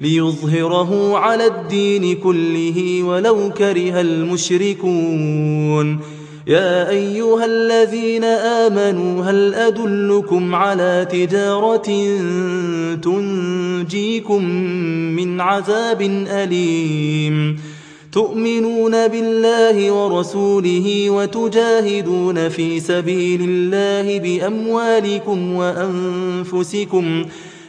ليظهره على الدين كله ولو كره المشركون. يا أيها الذين آمنوا هل أدلكم على تجارة تنجيكم من عذاب أليم؟ تؤمنون بالله ورسوله وتجاهدون في سبيل الله بأموالكم وأنفسكم